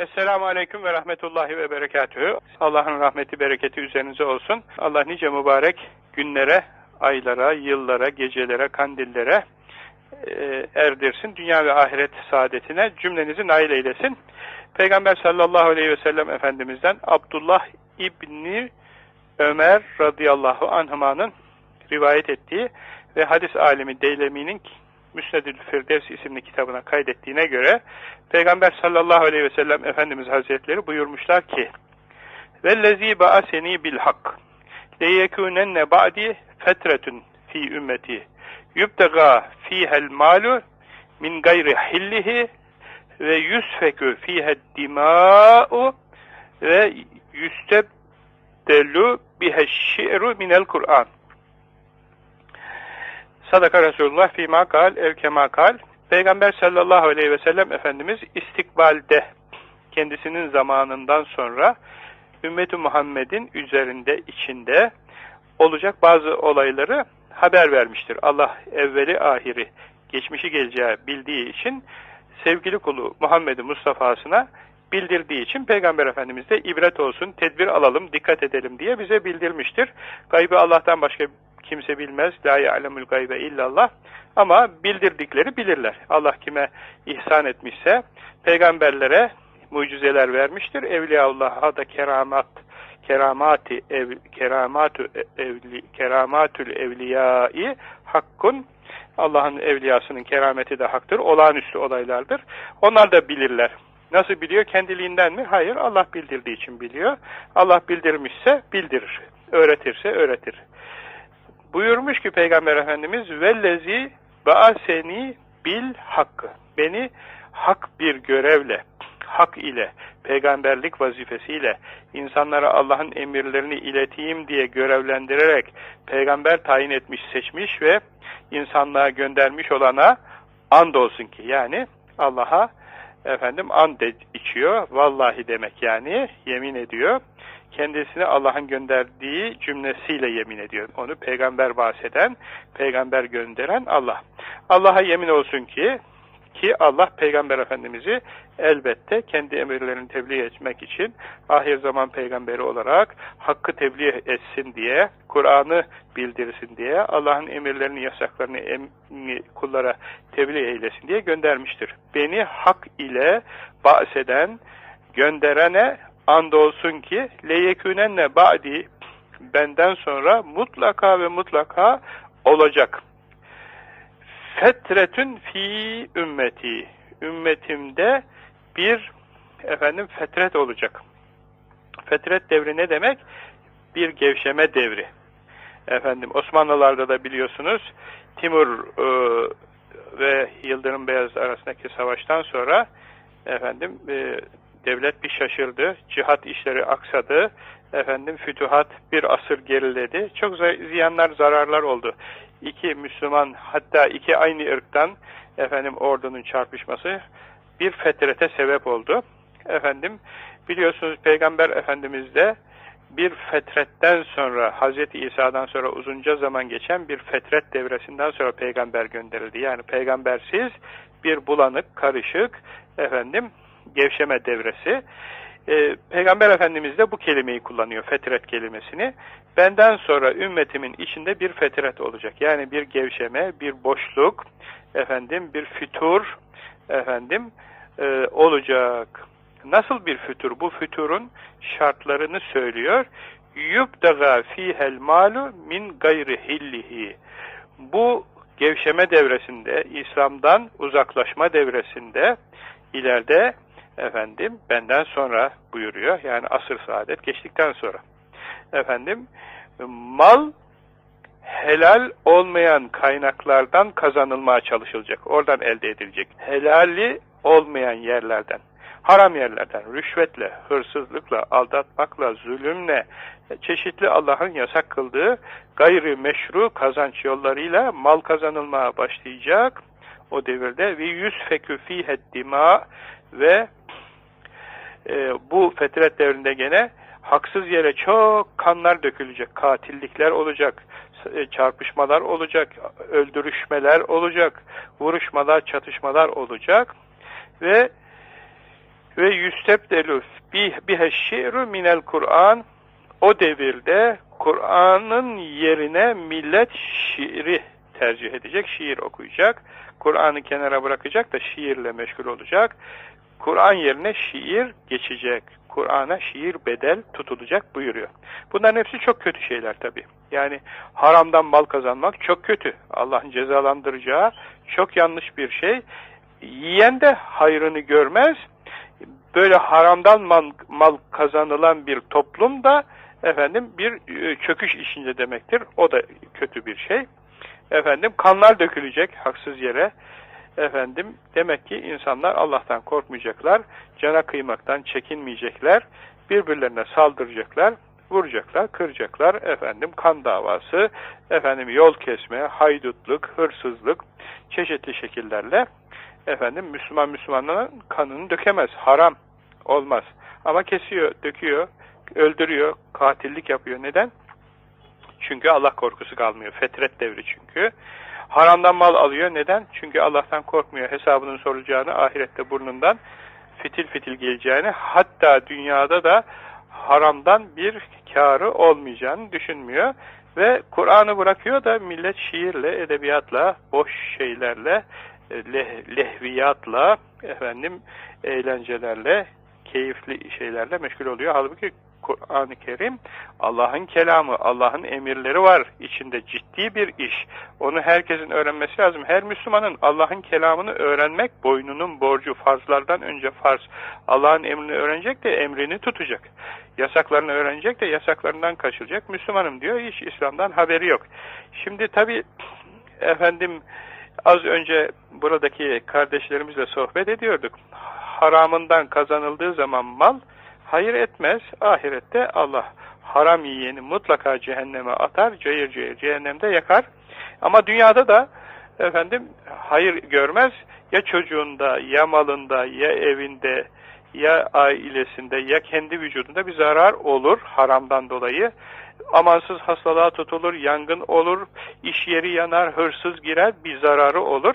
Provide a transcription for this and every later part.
Esselamu Aleyküm ve Rahmetullahi ve Berekatühü. Allah'ın rahmeti, bereketi üzerinize olsun. Allah nice mübarek günlere, aylara, yıllara, gecelere, kandillere e, erdirsin. Dünya ve ahiret saadetine cümlenizi nail eylesin. Peygamber sallallahu aleyhi ve sellem Efendimiz'den Abdullah İbni Ömer radıyallahu anhümanın rivayet ettiği ve hadis alimi Deylemi'nin Müsnedül Firdevs isimli kitabına kaydettiğine göre Peygamber sallallahu aleyhi ve sellem Efendimiz Hazretleri buyurmuşlar ki وَالَّذ۪ي بَعَسَن۪ي بِالْحَقِّ لَيَكُونَنَّ بَعْدِ فَتْرَةٌ fi ümmeti yubtega fihel malu min gayri hillihi ve yusfekü fihed dima'u ve yüstebdelu biheşşi'ru minel Kur'an Sadaka Resulullah fîmâ kal evkemâ kal. Peygamber sallallahu aleyhi ve sellem Efendimiz istikbalde kendisinin zamanından sonra ümmeti Muhammed'in üzerinde, içinde olacak bazı olayları haber vermiştir. Allah evveli ahiri, geçmişi geleceği bildiği için sevgili kulu Muhammed Mustafa'sına bildirdiği için Peygamber Efendimiz de ibret olsun, tedbir alalım, dikkat edelim diye bize bildirmiştir. Gaybı Allah'tan başka kimse bilmez. La ya'lemul gaybe illallah. Ama bildirdikleri bilirler. Allah kime ihsan etmişse peygamberlere mucizeler vermiştir. Evliyaullah'a da keramat keramati ev, keramatu evli, keramatül evliyai hakkun Allah'ın evliyasının kerameti de haktır. Olağanüstü olaylardır. Onlar da bilirler. Nasıl biliyor? Kendiliğinden mi? Hayır. Allah bildirdiği için biliyor. Allah bildirmişse bildirir. Öğretirse öğretir. Buyurmuş ki Peygamber Efendimiz vellezi baaseni bil hakkı. Beni hak bir görevle, hak ile, peygamberlik vazifesiyle insanlara Allah'ın emirlerini ileteyim diye görevlendirerek peygamber tayin etmiş, seçmiş ve insanlığa göndermiş olana and olsun ki yani Allah'a efendim and içiyor. Vallahi demek yani yemin ediyor kendisine Allah'ın gönderdiği cümlesiyle yemin ediyor. Onu peygamber bahseden, peygamber gönderen Allah. Allah'a yemin olsun ki ki Allah Peygamber Efendimiz'i elbette kendi emirlerini tebliğ etmek için ahir zaman peygamberi olarak hakkı tebliğ etsin diye, Kur'an'ı bildirsin diye, Allah'ın emirlerini, yasaklarını em kullara tebliğ eylesin diye göndermiştir. Beni hak ile bahseden, gönderene andolsun ki leyekünenne ba'di benden sonra mutlaka ve mutlaka olacak. Fetretün fi ümmeti. Ümmetimde bir efendim fetret olacak. Fetret devri ne demek? Bir gevşeme devri. Efendim Osmanlılarda da biliyorsunuz Timur e, ve Yıldırım Beyaz arasındaki savaştan sonra efendim e, devlet bir şaşırdı, cihat işleri aksadı, efendim fütuhat bir asır geriledi. Çok ziyanlar, zararlar oldu. İki Müslüman, hatta iki aynı ırktan efendim ordunun çarpışması bir fetrete sebep oldu. Efendim biliyorsunuz Peygamber Efendimiz de bir fetretten sonra Hz. İsa'dan sonra uzunca zaman geçen bir fetret devresinden sonra peygamber gönderildi. Yani peygambersiz bir bulanık, karışık efendim gevşeme devresi. Ee, Peygamber Efendimiz de bu kelimeyi kullanıyor, fetret kelimesini. Benden sonra ümmetimin içinde bir fetret olacak. Yani bir gevşeme, bir boşluk, efendim bir fütur, efendim e, olacak. Nasıl bir fütur? Bu füturun şartlarını söylüyor. Yubdaga fihel malu min gayri hillihi. Bu gevşeme devresinde, İslam'dan uzaklaşma devresinde ileride efendim benden sonra buyuruyor. Yani asır saadet geçtikten sonra. Efendim mal helal olmayan kaynaklardan kazanılmaya çalışılacak. Oradan elde edilecek. Helali olmayan yerlerden. Haram yerlerden, rüşvetle, hırsızlıkla, aldatmakla, zulümle, çeşitli Allah'ın yasak kıldığı gayri meşru kazanç yollarıyla mal kazanılmaya başlayacak o devirde ve yüz fekü fihed dima ve e, bu fetret devrinde gene haksız yere çok kanlar dökülecek, katillikler olacak, e, çarpışmalar olacak, öldürüşmeler olacak, vuruşmalar, çatışmalar olacak ve ve yüstebdelu bihe şi'ru minel Kur'an o devirde Kur'an'ın yerine millet şiiri tercih edecek, şiir okuyacak. Kur'an'ı kenara bırakacak da şiirle meşgul olacak. Kur'an yerine şiir geçecek. Kur'an'a şiir bedel tutulacak buyuruyor. Bunların hepsi çok kötü şeyler tabi. Yani haramdan mal kazanmak çok kötü. Allah'ın cezalandıracağı çok yanlış bir şey. Yiyen de hayrını görmez. Böyle haramdan mal, mal kazanılan bir toplum da efendim bir e, çöküş içinde demektir. O da kötü bir şey. Efendim kanlar dökülecek haksız yere. Efendim demek ki insanlar Allah'tan korkmayacaklar, cana kıymaktan çekinmeyecekler, birbirlerine saldıracaklar, vuracaklar, kıracaklar, efendim kan davası, efendim yol kesme, haydutluk, hırsızlık, çeşitli şekillerle efendim Müslüman Müslümanların kanını dökemez, haram olmaz. Ama kesiyor, döküyor, öldürüyor, katillik yapıyor. Neden? Çünkü Allah korkusu kalmıyor. Fetret devri çünkü. Haramdan mal alıyor. Neden? Çünkü Allah'tan korkmuyor. Hesabının sorulacağını, ahirette burnundan fitil fitil geleceğini, hatta dünyada da haramdan bir karı olmayacağını düşünmüyor. Ve Kur'an'ı bırakıyor da millet şiirle, edebiyatla, boş şeylerle, leh, lehviyatla, efendim eğlencelerle, keyifli şeylerle meşgul oluyor. Halbuki Kur'an-ı Kerim Allah'ın kelamı, Allah'ın emirleri var. içinde ciddi bir iş. Onu herkesin öğrenmesi lazım. Her Müslümanın Allah'ın kelamını öğrenmek boynunun borcu. Farzlardan önce farz. Allah'ın emrini öğrenecek de emrini tutacak. Yasaklarını öğrenecek de yasaklarından kaçılacak. Müslümanım diyor. Hiç İslam'dan haberi yok. Şimdi tabi efendim az önce buradaki kardeşlerimizle sohbet ediyorduk. Haramından kazanıldığı zaman mal hayır etmez. Ahirette Allah haram yiyeni mutlaka cehenneme atar, cayır cayır cehennemde yakar. Ama dünyada da efendim hayır görmez. Ya çocuğunda, ya malında, ya evinde, ya ailesinde, ya kendi vücudunda bir zarar olur haramdan dolayı. Amansız hastalığa tutulur, yangın olur, iş yeri yanar, hırsız girer, bir zararı olur.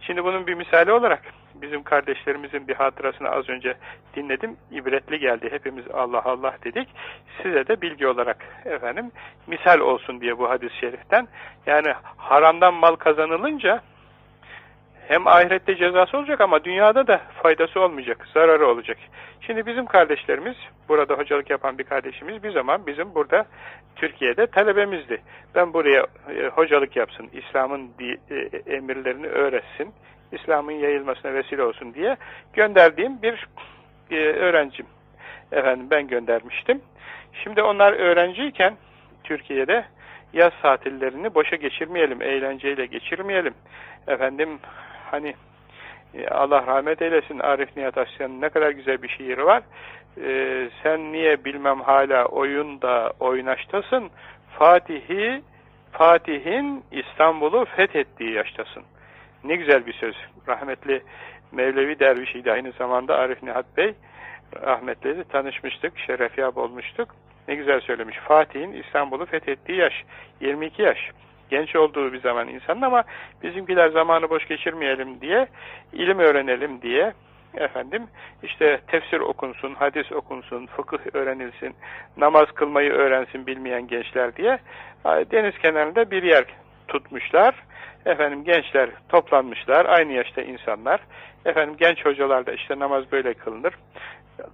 Şimdi bunun bir misali olarak bizim kardeşlerimizin bir hatırasını az önce dinledim. İbretli geldi. Hepimiz Allah Allah dedik. Size de bilgi olarak efendim misal olsun diye bu hadis-i şeriften. Yani haramdan mal kazanılınca hem ahirette cezası olacak ama dünyada da faydası olmayacak, zararı olacak. Şimdi bizim kardeşlerimiz, burada hocalık yapan bir kardeşimiz bir zaman bizim burada Türkiye'de talebemizdi. Ben buraya e, hocalık yapsın, İslam'ın e, emirlerini öğretsin, İslam'ın yayılmasına vesile olsun diye gönderdiğim bir e, öğrencim. Efendim ben göndermiştim. Şimdi onlar öğrenciyken Türkiye'de yaz tatillerini boşa geçirmeyelim, eğlenceyle geçirmeyelim. Efendim hani e, Allah rahmet eylesin Arif Nihat Asyan'ın ne kadar güzel bir şiiri var. Ee, sen niye bilmem hala oyunda oynaştasın. Fatih'i Fatih'in İstanbul'u fethettiği yaştasın. Ne güzel bir söz. Rahmetli Mevlevi Dervişiydi aynı zamanda Arif Nihat Bey. Rahmetli tanışmıştık, şerefyab olmuştuk. Ne güzel söylemiş. Fatih'in İstanbul'u fethettiği yaş. 22 yaş. Genç olduğu bir zaman insanın ama bizimkiler zamanı boş geçirmeyelim diye, ilim öğrenelim diye, efendim işte tefsir okunsun, hadis okunsun, fıkıh öğrenilsin, namaz kılmayı öğrensin bilmeyen gençler diye deniz kenarında bir yer tutmuşlar. Efendim gençler toplanmışlar, aynı yaşta insanlar. Efendim genç hocalar da işte namaz böyle kılınır.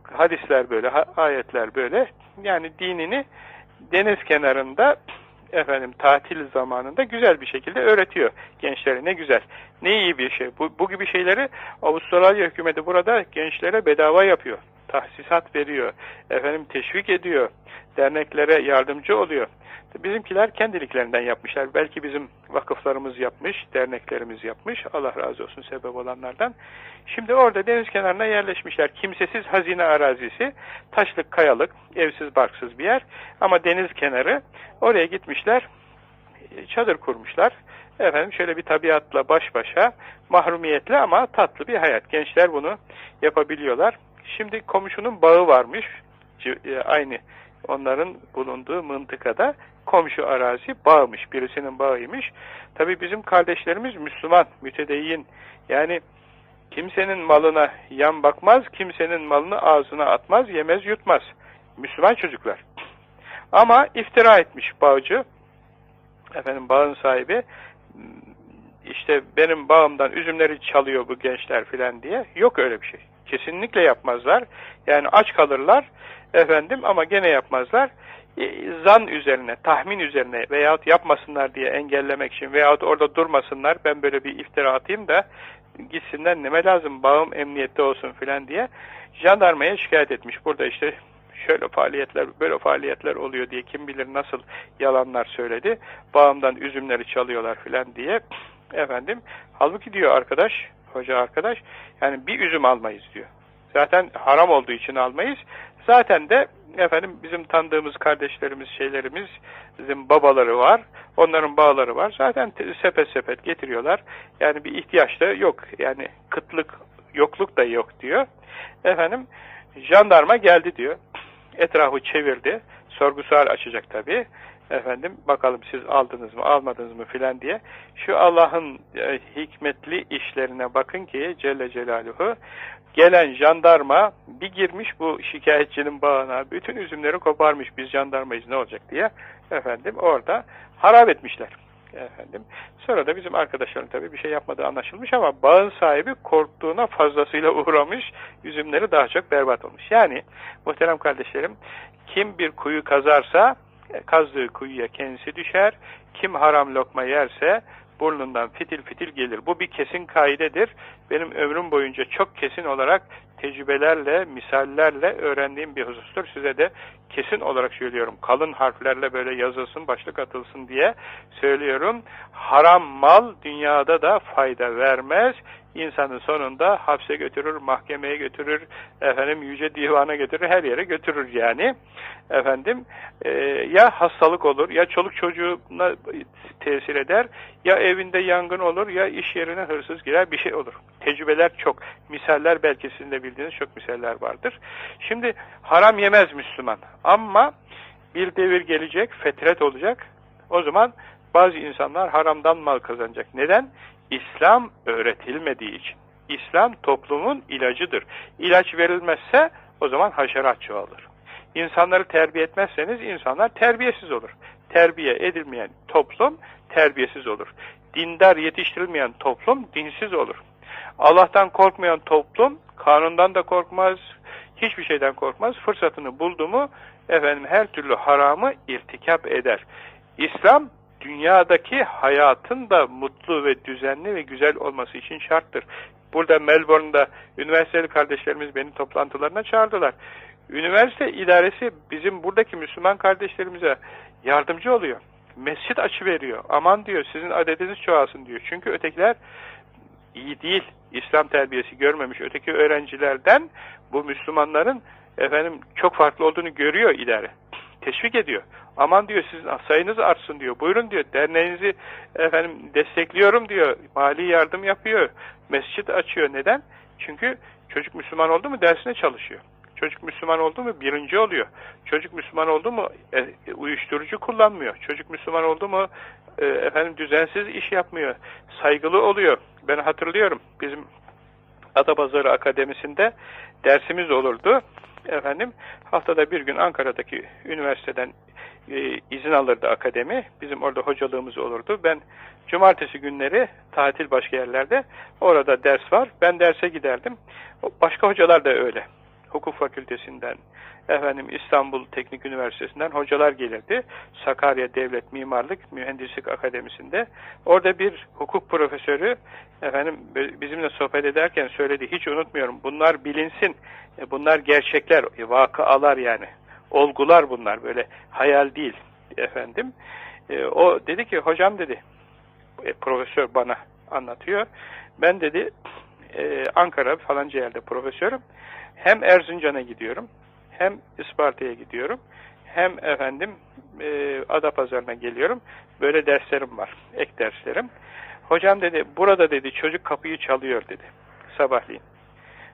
Hadisler böyle, ayetler böyle. Yani dinini deniz kenarında efendim tatil zamanında güzel bir şekilde öğretiyor gençlere. Ne güzel. Ne iyi bir şey. Bu, bu gibi şeyleri Avustralya hükümeti burada gençlere bedava yapıyor. Tahsisat veriyor. Efendim teşvik ediyor. Derneklere yardımcı oluyor. Bizimkiler kendiliklerinden yapmışlar. Belki bizim vakıflarımız yapmış, derneklerimiz yapmış. Allah razı olsun sebep olanlardan. Şimdi orada deniz kenarına yerleşmişler. Kimsesiz hazine arazisi, taşlık, kayalık, evsiz, barksız bir yer. Ama deniz kenarı. Oraya gitmişler, çadır kurmuşlar. Efendim şöyle bir tabiatla baş başa, mahrumiyetle ama tatlı bir hayat. Gençler bunu yapabiliyorlar. Şimdi komşunun bağı varmış. E, aynı onların bulunduğu mıntıkada komşu arazi bağmış. Birisinin bağıymış. Tabi bizim kardeşlerimiz Müslüman, mütedeyyin. Yani Kimsenin malına yan bakmaz, kimsenin malını ağzına atmaz, yemez yutmaz. Müslüman çocuklar. Ama iftira etmiş bağcı, efendim bağın sahibi, işte benim bağımdan üzümleri çalıyor bu gençler filan diye. Yok öyle bir şey. Kesinlikle yapmazlar. Yani aç kalırlar efendim ama gene yapmazlar. E, zan üzerine, tahmin üzerine veyahut yapmasınlar diye engellemek için veyahut orada durmasınlar ben böyle bir iftira atayım da gitsinler neme lazım bağım emniyette olsun filan diye jandarmaya şikayet etmiş. Burada işte şöyle faaliyetler, böyle faaliyetler oluyor diye kim bilir nasıl yalanlar söyledi. Bağımdan üzümleri çalıyorlar filan diye. Efendim, halbuki diyor arkadaş, hoca arkadaş, yani bir üzüm almayız diyor. Zaten haram olduğu için almayız. Zaten de efendim bizim tanıdığımız kardeşlerimiz, şeylerimiz, bizim babaları var. Onların bağları var. Zaten sepet sepet getiriyorlar. Yani bir ihtiyaç da yok. Yani kıtlık, yokluk da yok diyor. Efendim jandarma geldi diyor. Etrafı çevirdi. Sorgu sual açacak tabii. Efendim bakalım siz aldınız mı almadınız mı filan diye. Şu Allah'ın e, hikmetli işlerine bakın ki Celle Celaluhu gelen jandarma bir girmiş bu şikayetçinin bağına. Bütün üzümleri koparmış biz jandarmayız ne olacak diye. Efendim orada harap etmişler. Efendim. Sonra da bizim arkadaşların tabii bir şey yapmadığı anlaşılmış ama bağın sahibi korktuğuna fazlasıyla uğramış, üzümleri daha çok berbat olmuş. Yani muhterem kardeşlerim, kim bir kuyu kazarsa kazdığı kuyuya kendisi düşer, kim haram lokma yerse burnundan fitil fitil gelir. Bu bir kesin kaidedir. Benim ömrüm boyunca çok kesin olarak tecrübelerle, misallerle öğrendiğim bir husustur. Size de kesin olarak söylüyorum. Kalın harflerle böyle yazılsın, başlık atılsın diye söylüyorum. Haram mal dünyada da fayda vermez. İnsanın sonunda hapse götürür, mahkemeye götürür, efendim yüce divana götürür, her yere götürür yani. Efendim e, ya hastalık olur, ya çoluk çocuğuna tesir eder, ya evinde yangın olur, ya iş yerine hırsız girer, bir şey olur. Tecrübeler çok. Misaller belki sizin de bildiğiniz çok misaller vardır. Şimdi haram yemez Müslüman. Ama bir devir gelecek, fetret olacak. O zaman bazı insanlar haramdan mal kazanacak. Neden? İslam öğretilmediği için. İslam toplumun ilacıdır. İlaç verilmezse o zaman haşerat çoğalır. İnsanları terbiye etmezseniz insanlar terbiyesiz olur. Terbiye edilmeyen toplum terbiyesiz olur. Dindar yetiştirilmeyen toplum dinsiz olur. Allah'tan korkmayan toplum kanundan da korkmaz, hiçbir şeyden korkmaz. Fırsatını buldu mu efendim her türlü haramı irtikap eder. İslam dünyadaki hayatın da mutlu ve düzenli ve güzel olması için şarttır. Burada Melbourne'da üniversiteli kardeşlerimiz beni toplantılarına çağırdılar. Üniversite idaresi bizim buradaki Müslüman kardeşlerimize yardımcı oluyor. Mescit açı veriyor. Aman diyor sizin adediniz çoğalsın diyor. Çünkü ötekiler iyi değil. İslam terbiyesi görmemiş öteki öğrencilerden bu Müslümanların efendim çok farklı olduğunu görüyor idare. Teşvik ediyor. Aman diyor sizin sayınız artsın diyor. Buyurun diyor. Derneğinizi efendim destekliyorum diyor. Mali yardım yapıyor. Mescit açıyor. Neden? Çünkü çocuk Müslüman oldu mu dersine çalışıyor. Çocuk Müslüman oldu mu birinci oluyor. Çocuk Müslüman oldu mu e, uyuşturucu kullanmıyor. Çocuk Müslüman oldu mu e, efendim düzensiz iş yapmıyor. Saygılı oluyor. Ben hatırlıyorum bizim Adapazarı Akademisi'nde dersimiz olurdu. Efendim haftada bir gün Ankara'daki üniversiteden e, izin alırdı akademi. Bizim orada hocalığımız olurdu. Ben cumartesi günleri tatil başka yerlerde orada ders var. Ben derse giderdim. Başka hocalar da öyle. Hukuk fakültesinden, efendim İstanbul Teknik Üniversitesi'nden hocalar gelirdi. Sakarya Devlet Mimarlık Mühendislik Akademisi'nde. Orada bir hukuk profesörü efendim bizimle sohbet ederken söyledi. Hiç unutmuyorum. Bunlar bilinsin. E, bunlar gerçekler, e, vakıalar yani. Olgular bunlar böyle hayal değil efendim. E, o dedi ki hocam dedi profesör bana anlatıyor. Ben dedi Ankara falanca yerde profesörüm. Hem Erzincan'a gidiyorum hem Isparta'ya gidiyorum hem efendim e, Adapazarı'na geliyorum. Böyle derslerim var. Ek derslerim. Hocam dedi burada dedi çocuk kapıyı çalıyor dedi. Sabahleyin.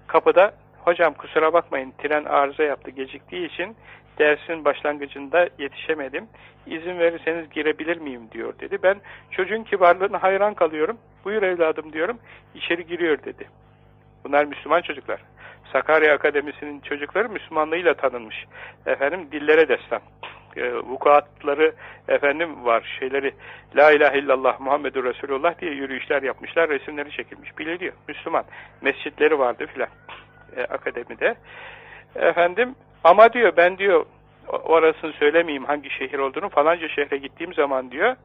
Kapıda hocam kusura bakmayın tren arıza yaptı geciktiği için dersin başlangıcında yetişemedim. İzin verirseniz girebilir miyim diyor dedi. Ben çocuğun kibarlığına hayran kalıyorum. Buyur evladım diyorum. İçeri giriyor dedi. Bunlar Müslüman çocuklar. Sakarya Akademisi'nin çocukları Müslümanlığıyla tanınmış. Efendim dillere destan. E, vukuatları efendim var. Şeyleri La ilahe illallah Muhammedur Resulullah diye yürüyüşler yapmışlar. Resimleri çekilmiş. Biliniyor. Müslüman. Mescitleri vardı filan. E, akademide. Efendim ama diyor ben diyor orasını söylemeyeyim hangi şehir olduğunu falanca şehre gittiğim zaman diyor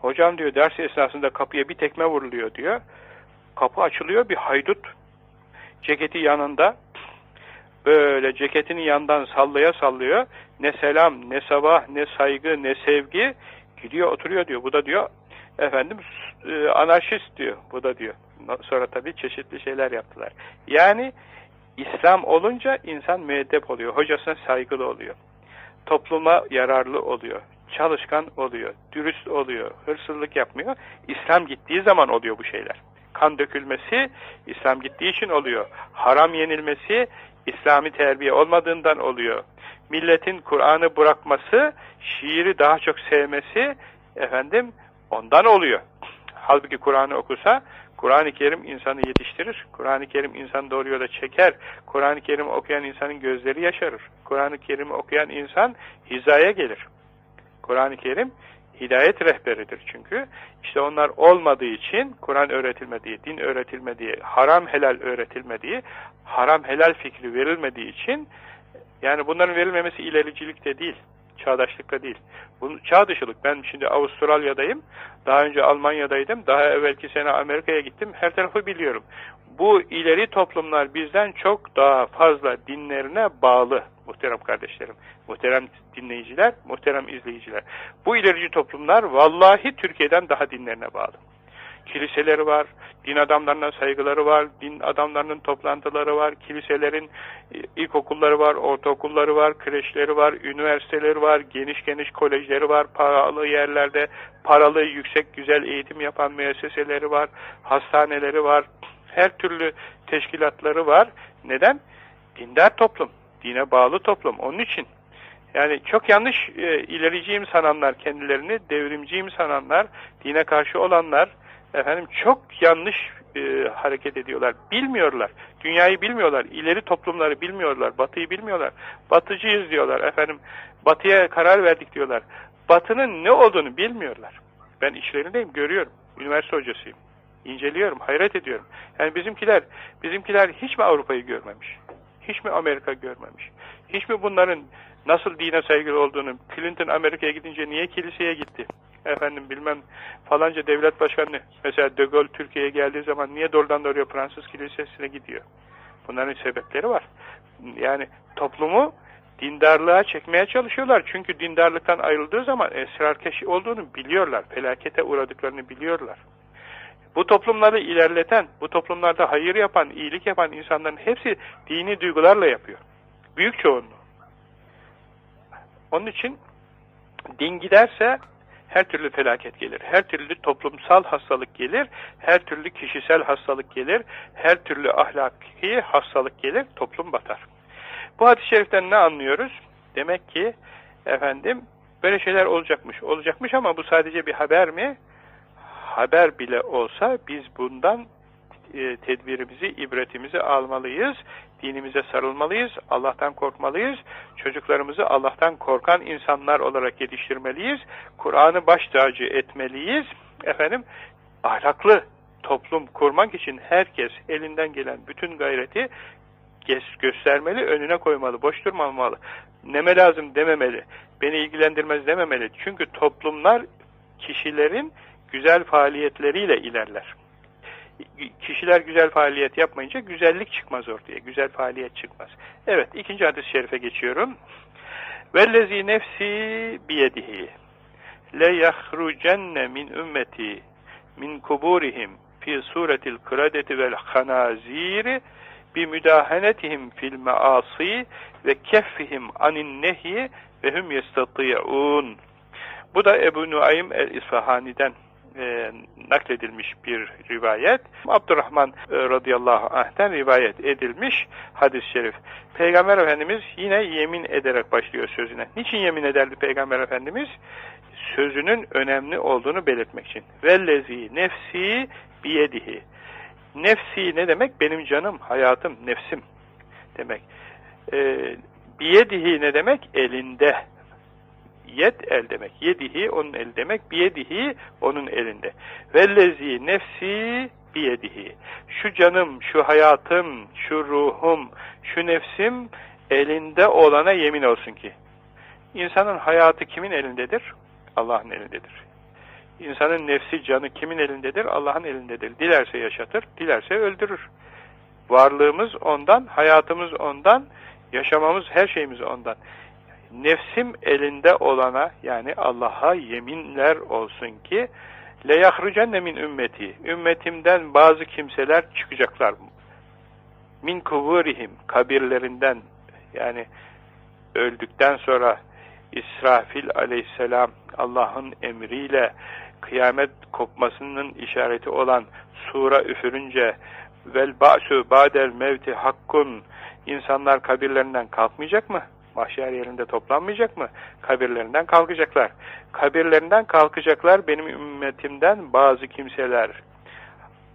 hocam diyor ders esnasında kapıya bir tekme vuruluyor diyor. Kapı açılıyor bir haydut ceketi yanında böyle ceketini yandan sallaya sallıyor. Ne selam, ne sabah, ne saygı, ne sevgi gidiyor oturuyor diyor. Bu da diyor efendim e, anarşist diyor. Bu da diyor. Sonra tabii çeşitli şeyler yaptılar. Yani İslam olunca insan müeddep oluyor. Hocasına saygılı oluyor. Topluma yararlı oluyor. Çalışkan oluyor. Dürüst oluyor. Hırsızlık yapmıyor. İslam gittiği zaman oluyor bu şeyler. Kan dökülmesi İslam gittiği için oluyor. Haram yenilmesi İslami terbiye olmadığından oluyor. Milletin Kur'an'ı bırakması, şiiri daha çok sevmesi efendim ondan oluyor. Halbuki Kur'an'ı okusa Kur'an-ı Kerim insanı yetiştirir. Kur'an-ı Kerim insanı doğru yola çeker. Kur'an-ı Kerim okuyan insanın gözleri yaşarır. Kur'an-ı Kerim okuyan insan hizaya gelir. Kur'an-ı Kerim hidayet rehberidir çünkü. İşte onlar olmadığı için Kur'an öğretilmediği, din öğretilmediği, haram helal öğretilmediği, haram helal fikri verilmediği için yani bunların verilmemesi ilericilik de değil, çağdaşlık da değil. Bu çağ dışılık. Ben şimdi Avustralya'dayım, daha önce Almanya'daydım, daha evvelki sene Amerika'ya gittim, her tarafı biliyorum. Bu ileri toplumlar bizden çok daha fazla dinlerine bağlı muhterem kardeşlerim, muhterem dinleyiciler, muhterem izleyiciler. Bu ilerici toplumlar vallahi Türkiye'den daha dinlerine bağlı. Kiliseleri var, din adamlarına saygıları var, din adamlarının toplantıları var, kiliselerin e, ilkokulları var, ortaokulları var, kreşleri var, üniversiteleri var, geniş geniş kolejleri var, paralı yerlerde paralı, yüksek, güzel eğitim yapan müesseseleri var, hastaneleri var, her türlü teşkilatları var. Neden? Dindar toplum, dine bağlı toplum. Onun için yani çok yanlış e, ilericiyim sananlar kendilerini, devrimciyim sananlar, dine karşı olanlar efendim çok yanlış e, hareket ediyorlar. Bilmiyorlar. Dünyayı bilmiyorlar. ileri toplumları bilmiyorlar. Batıyı bilmiyorlar. Batıcıyız diyorlar. Efendim batıya karar verdik diyorlar. Batının ne olduğunu bilmiyorlar. Ben işlerindeyim, görüyorum. Üniversite hocasıyım. İnceliyorum, hayret ediyorum. Yani bizimkiler, bizimkiler hiç mi Avrupa'yı görmemiş? Hiç mi Amerika görmemiş? Hiç mi bunların nasıl dine saygılı olduğunu, Clinton Amerika'ya gidince niye kiliseye gitti? Efendim bilmem falanca devlet başkanı, mesela De Gaulle Türkiye'ye geldiği zaman niye doğrudan doğruya Fransız kilisesine gidiyor? Bunların sebepleri var. Yani toplumu dindarlığa çekmeye çalışıyorlar. Çünkü dindarlıktan ayrıldığı zaman esrarkeş olduğunu biliyorlar. Felakete uğradıklarını biliyorlar. Bu toplumları ilerleten, bu toplumlarda hayır yapan, iyilik yapan insanların hepsi dini duygularla yapıyor. Büyük çoğunluğu. Onun için din giderse her türlü felaket gelir. Her türlü toplumsal hastalık gelir. Her türlü kişisel hastalık gelir. Her türlü ahlaki hastalık gelir. Toplum batar. Bu hadis-i şeriften ne anlıyoruz? Demek ki efendim böyle şeyler olacakmış. Olacakmış ama bu sadece bir haber mi? Haber bile olsa biz bundan e, tedbirimizi, ibretimizi almalıyız, dinimize sarılmalıyız, Allah'tan korkmalıyız, çocuklarımızı Allah'tan korkan insanlar olarak yetiştirmeliyiz, Kur'an'ı baş tacı etmeliyiz, efendim ahlaklı toplum kurmak için herkes elinden gelen bütün gayreti göstermeli, önüne koymalı, boş durmamalı, neme lazım dememeli, beni ilgilendirmez dememeli. Çünkü toplumlar kişilerin güzel faaliyetleriyle ilerler. Kişiler güzel faaliyet yapmayınca güzellik çıkmaz ortaya. Güzel faaliyet çıkmaz. Evet ikinci hadis-i şerife geçiyorum. Vellezi nefsi biyedihi le yahrucenne min ümmeti min kuburihim fi suretil kıradeti vel hanaziri bi müdahenetihim fil maasi ve keffihim anin nehi ve hum yestati'un. Bu da Ebu Nuaym el-İsfahani'den e, nakledilmiş bir rivayet. Abdurrahman e, radıyallahu anh'ten rivayet edilmiş hadis-i şerif. Peygamber Efendimiz yine yemin ederek başlıyor sözüne. Niçin yemin ederdi Peygamber Efendimiz? Sözünün önemli olduğunu belirtmek için. Vellezi nefsi biyedihi. Nefsi ne demek? Benim canım, hayatım, nefsim demek. E, biyedihi ne demek? Elinde. Yed el demek. Yedihi onun el demek. Biyedihi onun elinde. Vellezi nefsi biyedihi. Şu canım, şu hayatım, şu ruhum, şu nefsim elinde olana yemin olsun ki. İnsanın hayatı kimin elindedir? Allah'ın elindedir. İnsanın nefsi, canı kimin elindedir? Allah'ın elindedir. Dilerse yaşatır, dilerse öldürür. Varlığımız ondan, hayatımız ondan, yaşamamız, her şeyimiz ondan. Nefsim elinde olana, yani Allah'a yeminler olsun ki, leyahrucenne min ümmeti, ümmetimden bazı kimseler çıkacaklar. Min kuburihim, kabirlerinden, yani öldükten sonra İsrafil aleyhisselam Allah'ın emriyle kıyamet kopmasının işareti olan sura üfürünce vel ba'su ba'del mevti hakkun insanlar kabirlerinden kalkmayacak mı? Mahşer yerinde toplanmayacak mı? Kabirlerinden kalkacaklar. Kabirlerinden kalkacaklar benim ümmetimden bazı kimseler.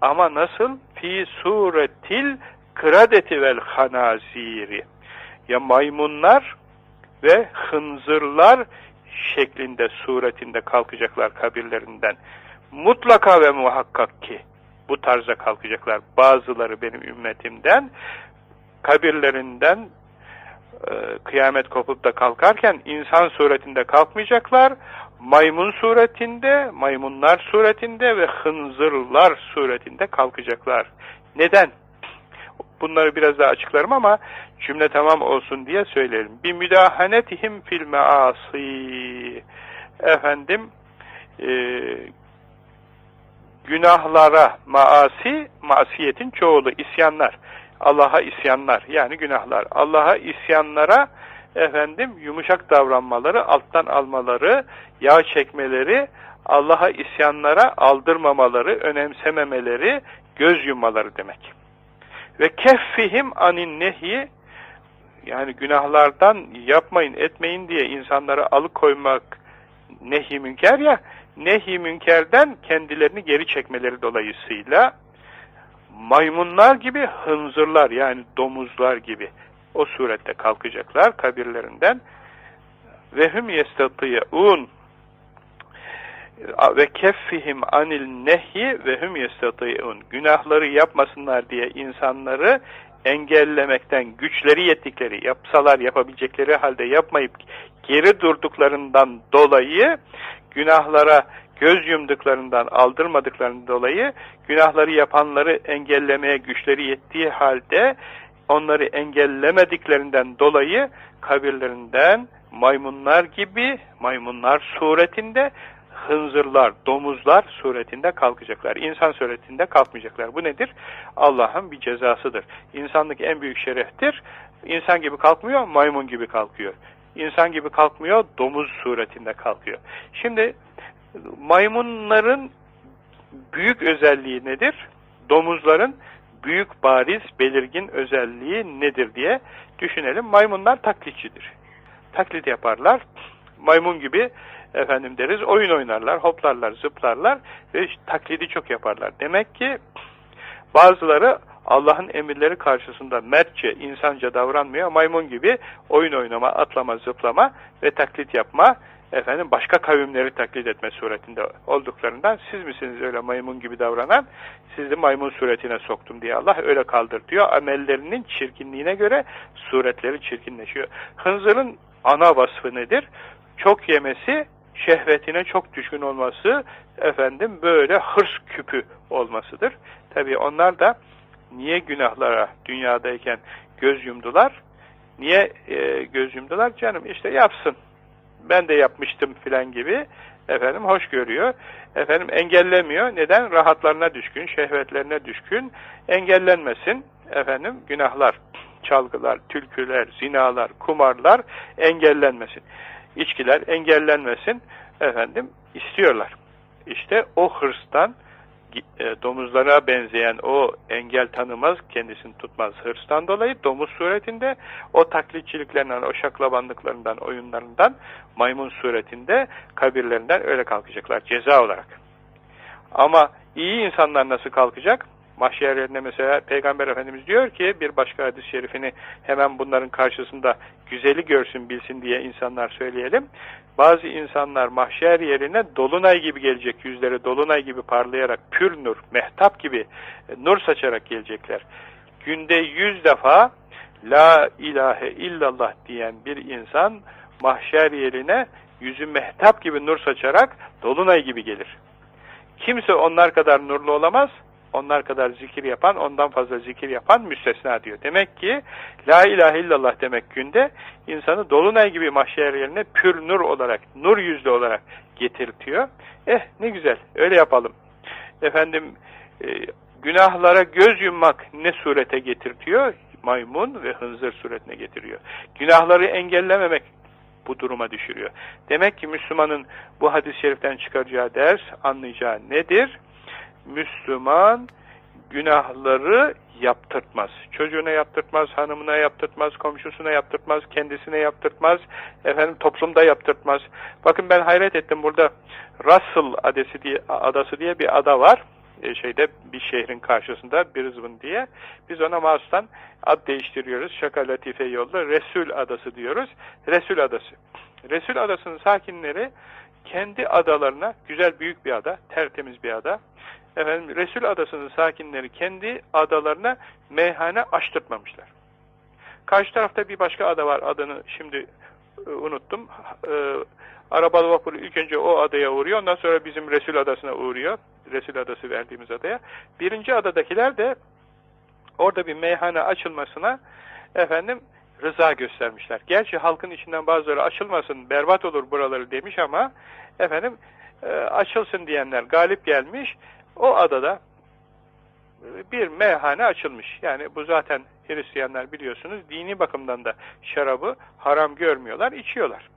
Ama nasıl? Fi suretil kradeti vel hanaziri. Ya maymunlar ve hınzırlar şeklinde, suretinde kalkacaklar kabirlerinden. Mutlaka ve muhakkak ki bu tarza kalkacaklar. Bazıları benim ümmetimden kabirlerinden e, kıyamet kopup da kalkarken insan suretinde kalkmayacaklar. Maymun suretinde, maymunlar suretinde ve hınzırlar suretinde kalkacaklar. Neden? Bunları biraz daha açıklarım ama cümle tamam olsun diye söyleyelim. Bir müdahanetihim fil measi. Efendim e, günahlara maasi, masiyetin çoğulu isyanlar. Allah'a isyanlar yani günahlar. Allah'a isyanlara efendim yumuşak davranmaları, alttan almaları, yağ çekmeleri, Allah'a isyanlara aldırmamaları, önemsememeleri, göz yummaları demek. Ve keffihim anin nehi yani günahlardan yapmayın etmeyin diye insanları alıkoymak nehi münker ya nehi münkerden kendilerini geri çekmeleri dolayısıyla maymunlar gibi hınzırlar yani domuzlar gibi o surette kalkacaklar kabirlerinden. Ve hüm yestati'un ve keffihim anil nehi ve hum yestati'un günahları yapmasınlar diye insanları engellemekten güçleri yettikleri yapsalar yapabilecekleri halde yapmayıp geri durduklarından dolayı günahlara göz yumduklarından aldırmadıklarından dolayı günahları yapanları engellemeye güçleri yettiği halde onları engellemediklerinden dolayı kabirlerinden maymunlar gibi maymunlar suretinde hınzırlar, domuzlar suretinde kalkacaklar. İnsan suretinde kalkmayacaklar. Bu nedir? Allah'ın bir cezasıdır. İnsanlık en büyük şereftir. İnsan gibi kalkmıyor, maymun gibi kalkıyor. İnsan gibi kalkmıyor, domuz suretinde kalkıyor. Şimdi maymunların büyük özelliği nedir? Domuzların büyük, bariz, belirgin özelliği nedir diye düşünelim. Maymunlar taklitçidir. Taklit yaparlar. Maymun gibi efendim deriz oyun oynarlar, hoplarlar, zıplarlar ve taklidi çok yaparlar. Demek ki bazıları Allah'ın emirleri karşısında mertçe, insanca davranmıyor. Maymun gibi oyun oynama, atlama, zıplama ve taklit yapma, efendim başka kavimleri taklit etme suretinde olduklarından siz misiniz öyle maymun gibi davranan? Sizi maymun suretine soktum diye Allah öyle kaldır diyor. Amellerinin çirkinliğine göre suretleri çirkinleşiyor. Hınzırın ana vasfı nedir? Çok yemesi şehvetine çok düşkün olması, efendim böyle hırs küpü olmasıdır. Tabi onlar da niye günahlara dünyadayken göz yumdular? Niye e, göz yumdular? Canım işte yapsın. Ben de yapmıştım filan gibi. Efendim hoş görüyor. Efendim engellemiyor. Neden? Rahatlarına düşkün, şehvetlerine düşkün. Engellenmesin. Efendim günahlar, çalgılar, türküler, zinalar, kumarlar engellenmesin içkiler engellenmesin efendim istiyorlar. İşte o hırstan e, domuzlara benzeyen o engel tanımaz, kendisini tutmaz hırstan dolayı domuz suretinde o taklitçiliklerinden, o şaklabanlıklarından, oyunlarından maymun suretinde kabirlerinden öyle kalkacaklar ceza olarak. Ama iyi insanlar nasıl kalkacak? Mahşer yerine mesela Peygamber Efendimiz diyor ki bir başka hadis-i şerifini hemen bunların karşısında güzeli görsün bilsin diye insanlar söyleyelim. Bazı insanlar mahşer yerine dolunay gibi gelecek yüzleri dolunay gibi parlayarak pür nur, mehtap gibi e, nur saçarak gelecekler. Günde yüz defa La ilahe illallah diyen bir insan mahşer yerine yüzü mehtap gibi nur saçarak dolunay gibi gelir. Kimse onlar kadar nurlu olamaz, onlar kadar zikir yapan, ondan fazla zikir yapan müstesna diyor. Demek ki la ilahe illallah demek günde insanı dolunay gibi mahşer yerine pür nur olarak, nur yüzlü olarak getirtiyor. Eh ne güzel, öyle yapalım. Efendim, e, günahlara göz yummak ne surete getirtiyor? Maymun ve hınzır suretine getiriyor. Günahları engellememek bu duruma düşürüyor. Demek ki Müslümanın bu hadis-i şeriften çıkaracağı ders, anlayacağı nedir? Müslüman günahları yaptırtmaz. Çocuğuna yaptırtmaz, hanımına yaptırtmaz, komşusuna yaptırtmaz, kendisine yaptırtmaz, efendim toplumda yaptırtmaz. Bakın ben hayret ettim burada Russell adası diye, adası diye bir ada var. E, şeyde bir şehrin karşısında Brisbane diye. Biz ona mahsustan ad değiştiriyoruz. Şaka latife yolda Resul Adası diyoruz. Resul Adası. Resul Adası'nın sakinleri kendi adalarına, güzel büyük bir ada, tertemiz bir ada. Efendim Resul Adası'nın sakinleri kendi adalarına meyhane açtırtmamışlar. Karşı tarafta bir başka ada var. Adını şimdi e, unuttum. E, Arabalı vapuru ilk önce o adaya uğruyor. Ondan sonra bizim Resul Adası'na uğruyor. Resul Adası verdiğimiz adaya. Birinci adadakiler de orada bir meyhane açılmasına efendim rıza göstermişler. Gerçi halkın içinden bazıları açılmasın, berbat olur buraları demiş ama efendim e, açılsın diyenler galip gelmiş. O adada bir meyhane açılmış. Yani bu zaten Hristiyanlar biliyorsunuz dini bakımdan da şarabı haram görmüyorlar, içiyorlar.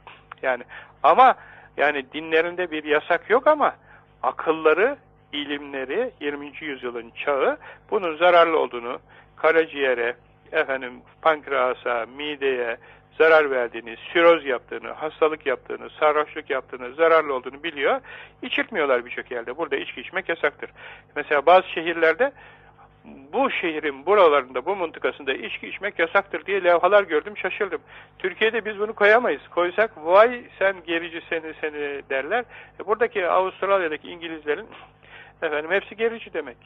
Yani ama yani dinlerinde bir yasak yok ama akılları, ilimleri 20. yüzyılın çağı bunun zararlı olduğunu karaciğere, efendim pankreasa, mideye zarar verdiğini, siroz yaptığını, hastalık yaptığını, sarhoşluk yaptığını, zararlı olduğunu biliyor. İçirtmiyorlar birçok yerde. Burada içki içmek yasaktır. Mesela bazı şehirlerde bu şehrin buralarında, bu mıntıkasında içki içmek yasaktır diye levhalar gördüm, şaşırdım. Türkiye'de biz bunu koyamayız. Koysak vay sen gerici seni seni derler. E buradaki Avustralya'daki İngilizlerin efendim hepsi gerici demek.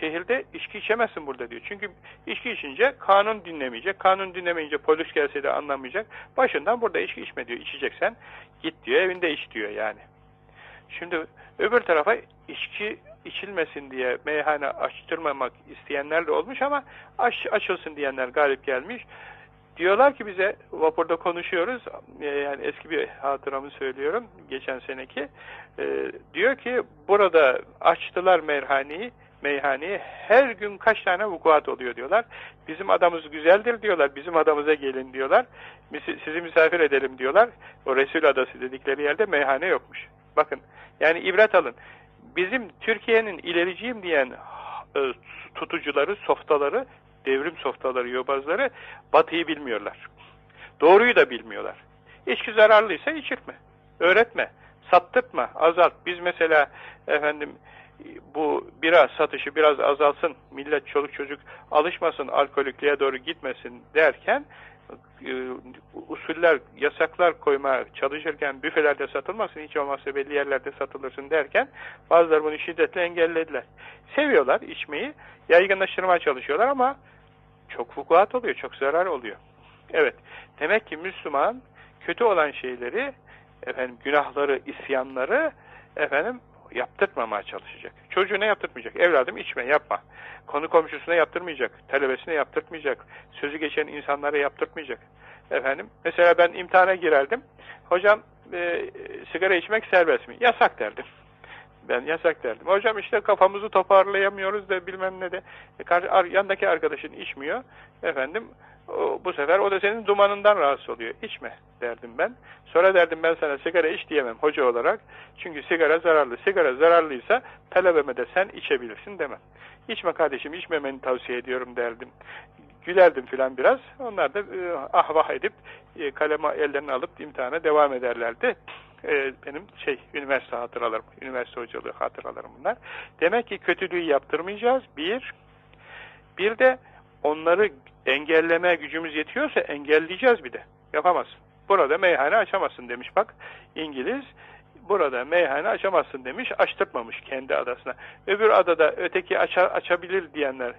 Şehirde içki içemezsin burada diyor. Çünkü içki içince kanun dinlemeyecek. Kanun dinlemeyince polis gelse de anlamayacak. Başından burada içki içme diyor. İçeceksen git diyor, evinde iç diyor yani. Şimdi öbür tarafa içki içilmesin diye meyhane açtırmamak isteyenler de olmuş ama aç, açılsın diyenler galip gelmiş. Diyorlar ki bize vapurda konuşuyoruz. E, yani eski bir hatıramı söylüyorum. Geçen seneki. E, diyor ki burada açtılar meyhaneyi meyhaneyi her gün kaç tane vukuat oluyor diyorlar. Bizim adamımız güzeldir diyorlar. Bizim adamıza gelin diyorlar. Sizi misafir edelim diyorlar. O Resul Adası dedikleri yerde meyhane yokmuş. Bakın yani ibret alın. Bizim Türkiye'nin ilericiyim diyen e, tutucuları, softaları, devrim softaları, yobazları batıyı bilmiyorlar. Doğruyu da bilmiyorlar. İçki zararlıysa içirtme, öğretme, sattırtma, azalt. Biz mesela efendim bu bira satışı biraz azalsın, millet çoluk çocuk alışmasın, alkolikliğe doğru gitmesin derken e, usuller, yasaklar koymaya çalışırken büfelerde satılmasın, hiç olmazsa belli yerlerde satılırsın derken bazıları bunu şiddetle engellediler. Seviyorlar içmeyi, yaygınlaştırmaya çalışıyorlar ama çok vukuat oluyor, çok zarar oluyor. Evet, demek ki Müslüman kötü olan şeyleri, efendim günahları, isyanları efendim yaptırtmamaya çalışacak. Çocuğuna yaptırtmayacak. Evladım içme, yapma. Konu komşusuna yaptırmayacak. Talebesine yaptırtmayacak. Sözü geçen insanlara yaptırtmayacak. Efendim, mesela ben imtihana girerdim. Hocam e, sigara içmek serbest mi? Yasak derdim. Ben yasak derdim. Hocam işte kafamızı toparlayamıyoruz da bilmem ne de. E, yandaki arkadaşın içmiyor. Efendim bu sefer o da senin dumanından rahatsız oluyor. İçme derdim ben. Sonra derdim ben sana sigara iç diyemem hoca olarak. Çünkü sigara zararlı. Sigara zararlıysa talebeme de sen içebilirsin demem. İçme kardeşim içmemeni tavsiye ediyorum derdim. Gülerdim filan biraz. Onlar da e, ahvah edip e, kalemi ellerine alıp imtihana devam ederlerdi. E, benim şey üniversite hatıralarım, üniversite hocalığı hatıralarım bunlar. Demek ki kötülüğü yaptırmayacağız. Bir, Bir de onları engelleme gücümüz yetiyorsa engelleyeceğiz bir de. Yapamazsın. Burada meyhane açamazsın demiş bak İngiliz. Burada meyhane açamazsın demiş. Açtırmamış kendi adasına. Öbür adada öteki aça, açabilir diyenler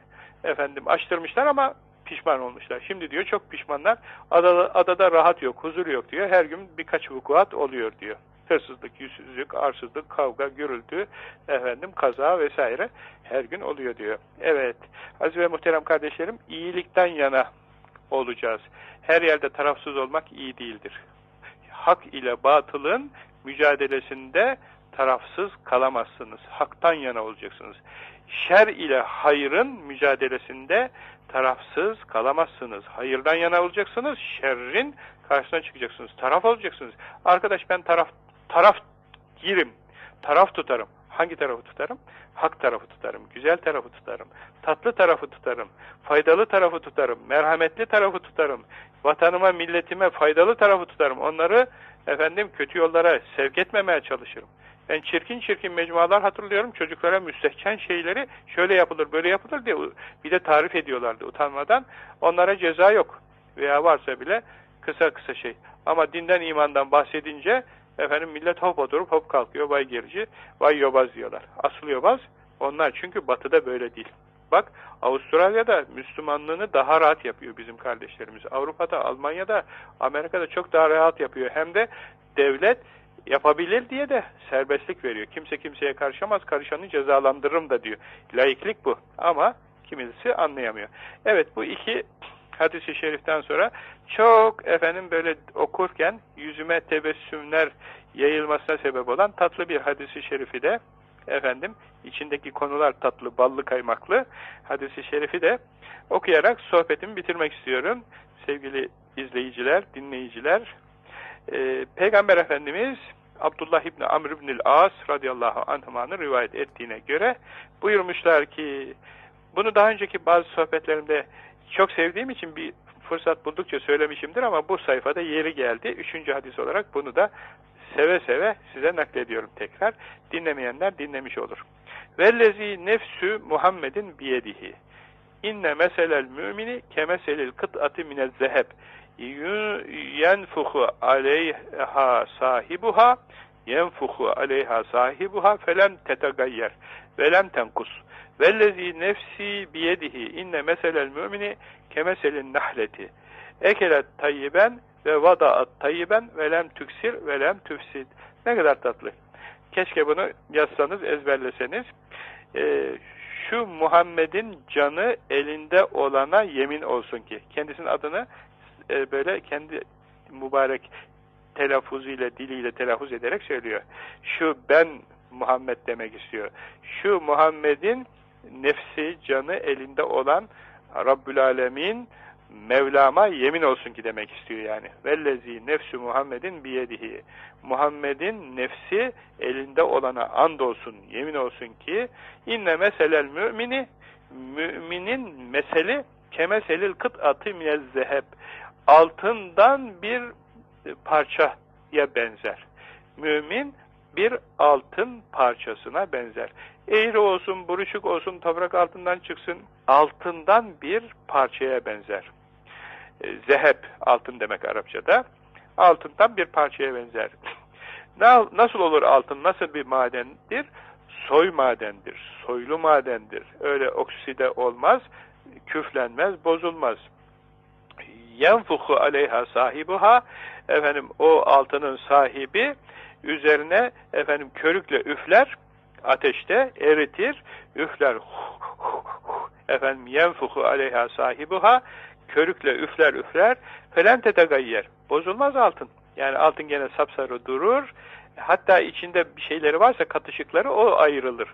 efendim açtırmışlar ama pişman olmuşlar. Şimdi diyor çok pişmanlar. Adada, adada rahat yok, huzur yok diyor. Her gün birkaç vukuat oluyor diyor. Hırsızlık, yüzsüzlük, arsızlık, kavga, gürültü, efendim kaza vesaire her gün oluyor diyor. Evet. Aziz ve muhterem kardeşlerim, iyilikten yana olacağız. Her yerde tarafsız olmak iyi değildir. Hak ile batılın mücadelesinde tarafsız kalamazsınız. Haktan yana olacaksınız. Şer ile hayrın mücadelesinde tarafsız kalamazsınız. Hayırdan yana olacaksınız, şerrin karşısına çıkacaksınız. Taraf olacaksınız. Arkadaş ben taraf taraf girim, taraf tutarım. Hangi tarafı tutarım? Hak tarafı tutarım, güzel tarafı tutarım, tatlı tarafı tutarım, faydalı tarafı tutarım, merhametli tarafı tutarım, vatanıma, milletime faydalı tarafı tutarım. Onları efendim kötü yollara sevk etmemeye çalışırım. Ben çirkin çirkin mecmualar hatırlıyorum. Çocuklara müstehcen şeyleri şöyle yapılır, böyle yapılır diye bir de tarif ediyorlardı utanmadan. Onlara ceza yok. Veya varsa bile kısa kısa şey. Ama dinden imandan bahsedince efendim millet hop oturup hop kalkıyor. Vay gerici, vay yobaz diyorlar. Asıl yobaz onlar çünkü batıda böyle değil. Bak Avustralya'da Müslümanlığını daha rahat yapıyor bizim kardeşlerimiz. Avrupa'da, Almanya'da, Amerika'da çok daha rahat yapıyor. Hem de devlet yapabilir diye de serbestlik veriyor. Kimse kimseye karışamaz, karışanı cezalandırırım da diyor. Laiklik bu ama kimisi anlayamıyor. Evet bu iki hadisi şeriften sonra çok efendim böyle okurken yüzüme tebessümler yayılmasına sebep olan tatlı bir hadisi şerifi de efendim içindeki konular tatlı, ballı kaymaklı hadisi şerifi de okuyarak sohbetimi bitirmek istiyorum. Sevgili izleyiciler, dinleyiciler, ee, Peygamber Efendimiz Abdullah İbni Amr İbnil As radıyallahu anhümanın rivayet ettiğine göre buyurmuşlar ki bunu daha önceki bazı sohbetlerimde çok sevdiğim için bir fırsat buldukça söylemişimdir ama bu sayfada yeri geldi. Üçüncü hadis olarak bunu da seve seve size naklediyorum tekrar. Dinlemeyenler dinlemiş olur. Vellezi nefsü Muhammedin biyedihi. İnne meselel mümini kemeselil kıt'ati minez zeheb yenfuhu aleyha sahibuha yenfuhu aleyha sahibuha felem tetegayyer velem tenkus vellezi nefsi biyedihi inne meselel mümini kemeselin nahleti ekelet tayyiben ve vadaat tayyiben velem tüksir velem tüfsid ne kadar tatlı keşke bunu yazsanız ezberleseniz ee, şu Muhammed'in canı elinde olana yemin olsun ki kendisinin adını e, böyle kendi mübarek telaffuzuyla, diliyle telaffuz ederek söylüyor. Şu ben Muhammed demek istiyor. Şu Muhammed'in nefsi, canı elinde olan Rabbül Alemin Mevlam'a yemin olsun ki demek istiyor yani. Vellezi nefsü Muhammedin biyedihi. Muhammed'in nefsi elinde olana and olsun, yemin olsun ki inne meselel mümini müminin meseli kemeselil kıt'atı minez zeheb altından bir parçaya benzer. Mümin bir altın parçasına benzer. Eğri olsun, buruşuk olsun, toprak altından çıksın, altından bir parçaya benzer. E, zehep, altın demek Arapçada. Altından bir parçaya benzer. Nasıl olur altın, nasıl bir madendir? Soy madendir, soylu madendir. Öyle okside olmaz, küflenmez, bozulmaz yenfuhu aleyha sahibuha efendim o altının sahibi üzerine efendim körükle üfler ateşte eritir. Üfler. Efendim yenfuhu aleyha sahibuha. Körükle üfler üfler. Felen tetegayyer bozulmaz altın. Yani altın gene sapsarı durur. Hatta içinde bir şeyleri varsa katışıkları o ayrılır.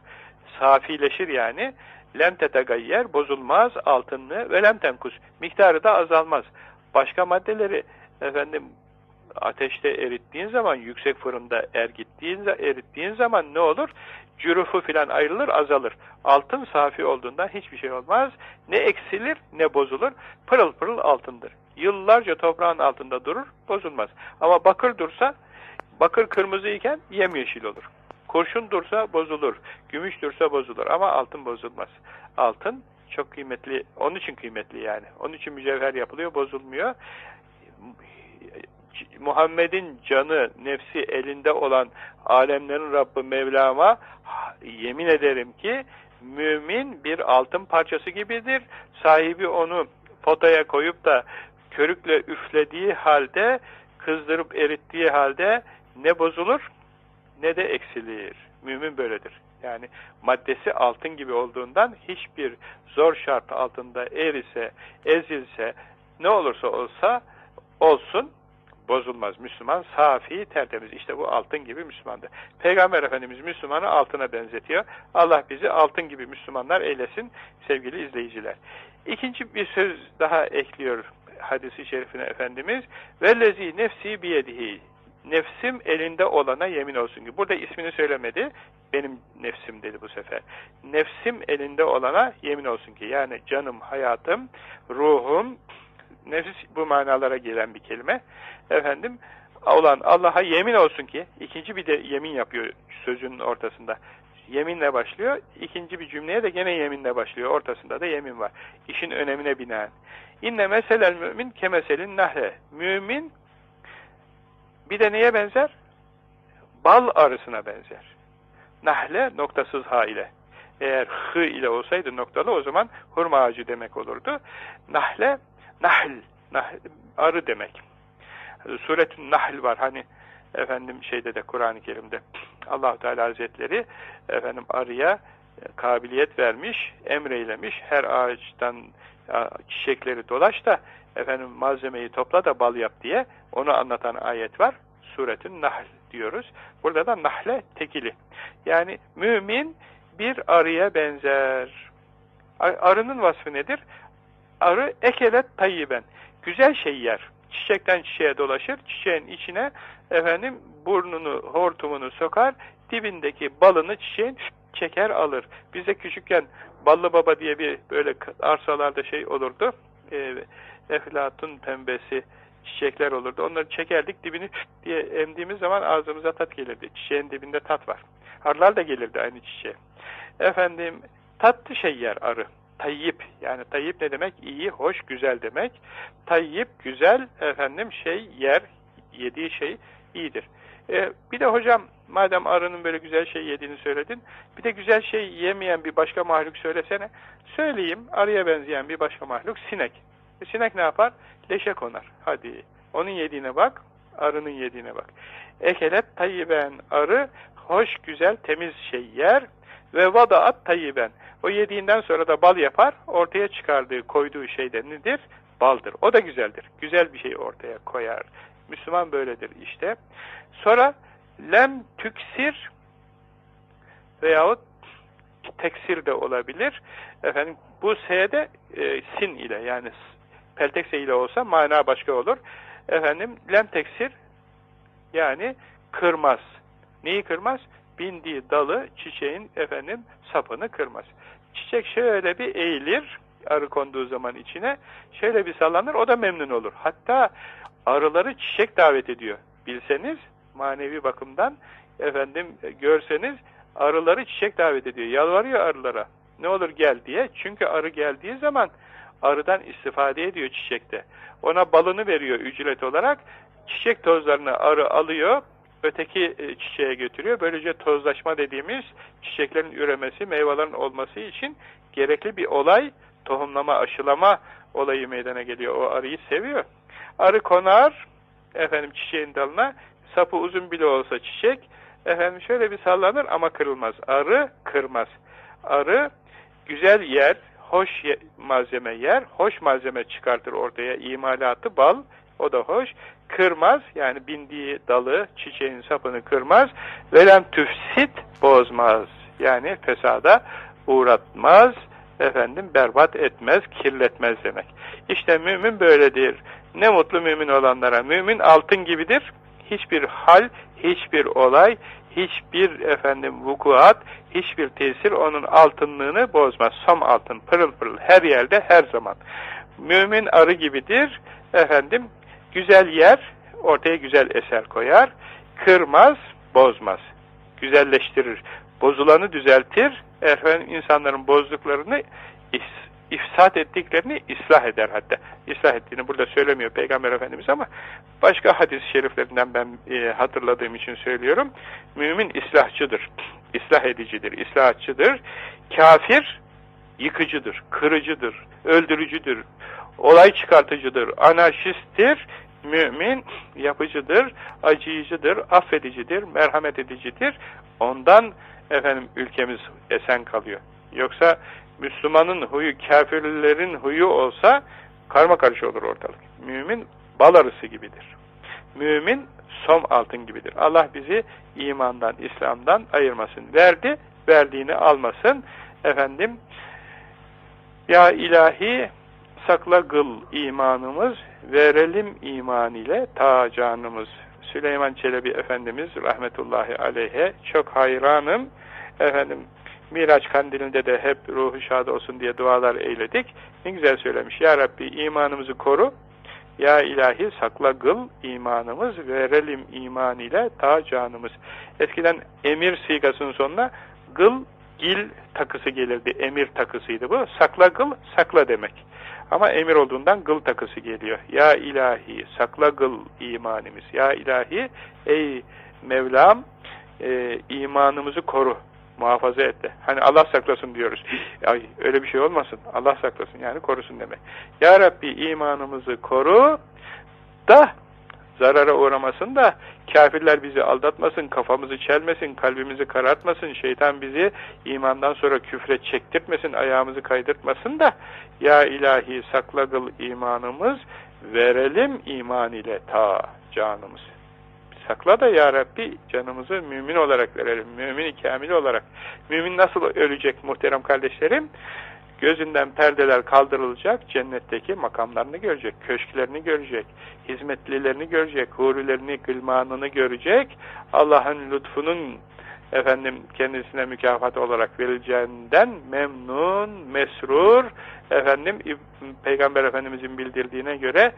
Safileşir yani. Lem tetegayyer bozulmaz altınlı ve lem tenkus. Miktarı da azalmaz. Başka maddeleri efendim ateşte erittiğin zaman, yüksek fırında ergittiğin, erittiğin zaman ne olur? Cürufu filan ayrılır, azalır. Altın safi olduğundan hiçbir şey olmaz. Ne eksilir ne bozulur. Pırıl pırıl altındır. Yıllarca toprağın altında durur, bozulmaz. Ama bakır dursa, bakır kırmızı iken yemyeşil olur. Kurşun dursa bozulur, gümüş dursa bozulur ama altın bozulmaz. Altın çok kıymetli, onun için kıymetli yani. Onun için mücevher yapılıyor, bozulmuyor. Muhammed'in canı, nefsi elinde olan alemlerin Rabbi Mevlam'a yemin ederim ki mümin bir altın parçası gibidir. Sahibi onu potaya koyup da körükle üflediği halde, kızdırıp erittiği halde ne bozulur ne de eksilir. Mümin böyledir. Yani maddesi altın gibi olduğundan hiçbir zor şart altında erise, ezilse, ne olursa olsa olsun bozulmaz. Müslüman safi, tertemiz. İşte bu altın gibi Müslümandır. Peygamber Efendimiz Müslümanı altına benzetiyor. Allah bizi altın gibi Müslümanlar eylesin sevgili izleyiciler. İkinci bir söz daha ekliyor hadisi şerifine Efendimiz. Vellezi nefsi biyedihi. Nefsim elinde olana yemin olsun ki. Burada ismini söylemedi. Benim nefsim dedi bu sefer. Nefsim elinde olana yemin olsun ki. Yani canım, hayatım, ruhum, nefis bu manalara gelen bir kelime. Efendim, olan Allah'a yemin olsun ki, ikinci bir de yemin yapıyor sözünün ortasında. Yeminle başlıyor, ikinci bir cümleye de gene yeminle başlıyor. Ortasında da yemin var. İşin önemine binaen. İnne meselel mümin kemeselin nahle. Mümin bir de neye benzer? Bal arısına benzer. Nahle noktasız ha ile. Eğer hı ile olsaydı noktalı o zaman hurma ağacı demek olurdu. Nahle, nahl, nahl arı demek. Suretün Nahl var hani efendim şeyde de Kur'an-ı Kerim'de Allah Teala Hazretleri efendim arıya e, kabiliyet vermiş, emreylemiş. Her ağaçtan çiçekleri dolaş da efendim malzemeyi topla da bal yap diye onu anlatan ayet var. Suretün Nahl diyoruz. Burada da nahle tekili. Yani mümin bir arıya benzer. Arının vasfı nedir? Arı ekelet tayyiben. Güzel şey yer. Çiçekten çiçeğe dolaşır. Çiçeğin içine efendim burnunu, hortumunu sokar. Dibindeki balını çiçeğin çeker alır. Bize küçükken Ballı Baba diye bir böyle arsalarda şey olurdu. E, eflatun pembesi çiçekler olurdu. Onları çekerdik dibini diye emdiğimiz zaman ağzımıza tat gelirdi. Çiçeğin dibinde tat var. Arılar da gelirdi aynı çiçeğe. Efendim tatlı şey yer arı. Tayyip yani tayyip ne demek? İyi, hoş, güzel demek. Tayyip güzel efendim şey yer, yediği şey iyidir. Ee, bir de hocam madem arının böyle güzel şey yediğini söyledin, bir de güzel şey yemeyen bir başka mahluk söylesene. Söyleyeyim, arıya benzeyen bir başka mahluk sinek. E, sinek ne yapar? Leşe konar. Hadi onun yediğine bak, arının yediğine bak. Ekelet tayyiben arı hoş, güzel, temiz şey yer ve vadaat tayyiben. O yediğinden sonra da bal yapar, ortaya çıkardığı, koyduğu şey de nedir? Baldır. O da güzeldir. Güzel bir şey ortaya koyar. Müslüman böyledir işte. Sonra lem tüksir veyahut teksir de olabilir. Efendim bu s'de e, sin ile yani peltekse ile olsa mana başka olur. Efendim lem teksir yani kırmaz. Neyi kırmaz? Bindiği dalı çiçeğin efendim sapını kırmaz. Çiçek şöyle bir eğilir arı konduğu zaman içine şöyle bir sallanır o da memnun olur. Hatta arıları çiçek davet ediyor. Bilseniz manevi bakımdan efendim görseniz arıları çiçek davet ediyor. Yalvarıyor arılara. Ne olur gel diye. Çünkü arı geldiği zaman arıdan istifade ediyor çiçekte. Ona balını veriyor ücret olarak. Çiçek tozlarını arı alıyor, öteki e, çiçeğe götürüyor. Böylece tozlaşma dediğimiz çiçeklerin üremesi, meyvelerin olması için gerekli bir olay, tohumlama, aşılama olayı meydana geliyor. O arıyı seviyor. Arı konar, efendim çiçeğin dalına, sapı uzun bile olsa çiçek, efendim şöyle bir sallanır ama kırılmaz. Arı kırmaz. Arı güzel yer, hoş malzeme yer, hoş malzeme çıkartır ortaya. imalatı bal, o da hoş. Kırmaz, yani bindiği dalı, çiçeğin sapını kırmaz. Velem tüfsit bozmaz. Yani fesada uğratmaz, efendim berbat etmez, kirletmez demek. İşte mümin böyledir. Ne mutlu mümin olanlara. Mümin altın gibidir. Hiçbir hal, hiçbir olay, hiçbir efendim vukuat, hiçbir tesir onun altınlığını bozmaz. Som altın, pırıl pırıl her yerde, her zaman. Mümin arı gibidir. Efendim, güzel yer, ortaya güzel eser koyar. Kırmaz, bozmaz. Güzelleştirir. Bozulanı düzeltir. Efendim, insanların bozduklarını ifsat ettiklerini ıslah eder hatta. İslah ettiğini burada söylemiyor Peygamber Efendimiz ama başka hadis-i şeriflerinden ben e, hatırladığım için söylüyorum. Mümin islahçıdır, islah edicidir, islahatçıdır. Kafir yıkıcıdır, kırıcıdır, öldürücüdür, olay çıkartıcıdır, anarşisttir, mümin yapıcıdır, acıyıcıdır, affedicidir, merhamet edicidir. Ondan efendim ülkemiz esen kalıyor. Yoksa Müslümanın huyu kafirlerin huyu olsa karma karış olur ortalık. Mümin bal arısı gibidir. Mümin som altın gibidir. Allah bizi imandan, İslam'dan ayırmasın. Verdi, verdiğini almasın. Efendim, ya ilahi sakla kıl imanımız, verelim iman ile ta canımız. Süleyman Çelebi Efendimiz rahmetullahi aleyhe çok hayranım. Efendim Miraç kandilinde de hep ruhu şad olsun diye dualar eyledik. Ne güzel söylemiş. Ya Rabbi imanımızı koru. Ya ilahi sakla kıl imanımız, verelim iman ile ta canımız. Eskiden emir sigasının sonuna gıl, gil takısı gelirdi. Emir takısıydı bu. Sakla kıl, sakla demek. Ama emir olduğundan gıl takısı geliyor. Ya ilahi sakla gıl imanımız. Ya ilahi ey Mevlam e, imanımızı koru muhafaza et de. Hani Allah saklasın diyoruz. Ay öyle bir şey olmasın. Allah saklasın yani korusun demek. Ya Rabbi imanımızı koru da zarara uğramasın da kafirler bizi aldatmasın, kafamızı çelmesin, kalbimizi karartmasın, şeytan bizi imandan sonra küfre çektirtmesin, ayağımızı kaydırtmasın da ya ilahi sakla kıl imanımız verelim iman ile ta canımız. Sakla da ya Rabbi canımızı mümin olarak verelim. Mümin-i kamil olarak. Mümin nasıl ölecek muhterem kardeşlerim? Gözünden perdeler kaldırılacak, cennetteki makamlarını görecek, köşklerini görecek, hizmetlilerini görecek, hurilerini, gılmanını görecek, Allah'ın lütfunun efendim kendisine mükafat olarak verileceğinden memnun, mesrur, efendim Peygamber Efendimizin bildirdiğine göre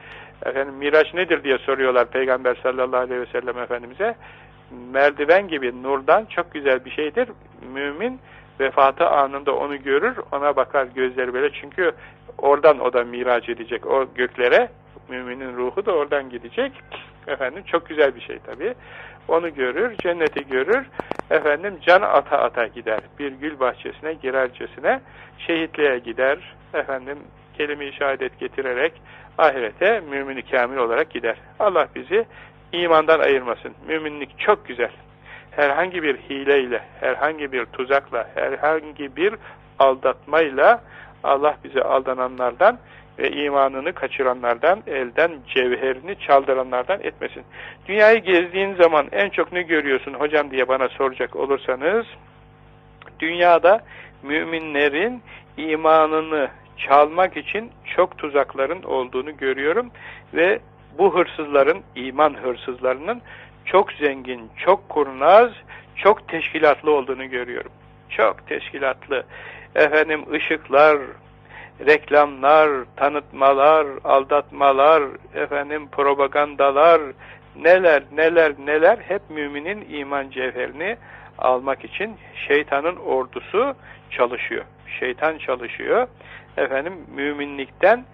efendim Miraç nedir diye soruyorlar Peygamber sallallahu aleyhi ve sellem Efendimiz'e. Merdiven gibi nurdan çok güzel bir şeydir. Mümin vefatı anında onu görür, ona bakar gözleri böyle. Çünkü oradan o da miraç edecek o göklere. Müminin ruhu da oradan gidecek. Efendim çok güzel bir şey tabii. Onu görür, cenneti görür. Efendim can ata ata gider. Bir gül bahçesine girercesine şehitliğe gider. Efendim kelime-i şehadet getirerek ahirete mümini kamil olarak gider. Allah bizi imandan ayırmasın. Müminlik çok güzel. Herhangi bir hileyle, herhangi bir tuzakla, herhangi bir aldatmayla Allah bizi aldananlardan ve imanını kaçıranlardan, elden cevherini çaldıranlardan etmesin. Dünyayı gezdiğin zaman en çok ne görüyorsun hocam diye bana soracak olursanız, dünyada müminlerin imanını çalmak için çok tuzakların olduğunu görüyorum ve bu hırsızların, iman hırsızlarının çok zengin, çok kurnaz, çok teşkilatlı olduğunu görüyorum. Çok teşkilatlı. Efendim ışıklar, reklamlar, tanıtmalar, aldatmalar, efendim propagandalar, neler neler neler hep müminin iman cevherini almak için şeytanın ordusu çalışıyor. Şeytan çalışıyor. Efendim müminlikten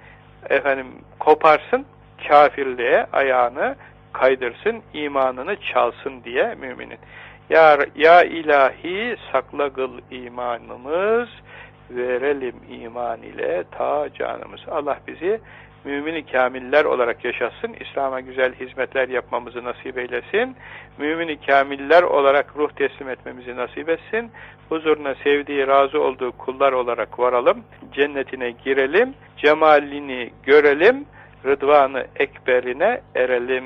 efendim koparsın kafirliğe ayağını kaydırsın, imanını çalsın diye müminin. Ya, ya ilahi sakla kıl imanımız, verelim iman ile ta canımız. Allah bizi mümin kamiller olarak yaşasın. İslam'a güzel hizmetler yapmamızı nasip eylesin. mümin kamiller olarak ruh teslim etmemizi nasip etsin. Huzuruna sevdiği, razı olduğu kullar olarak varalım. Cennetine girelim. Cemalini görelim. Rıdvanı ekberine erelim.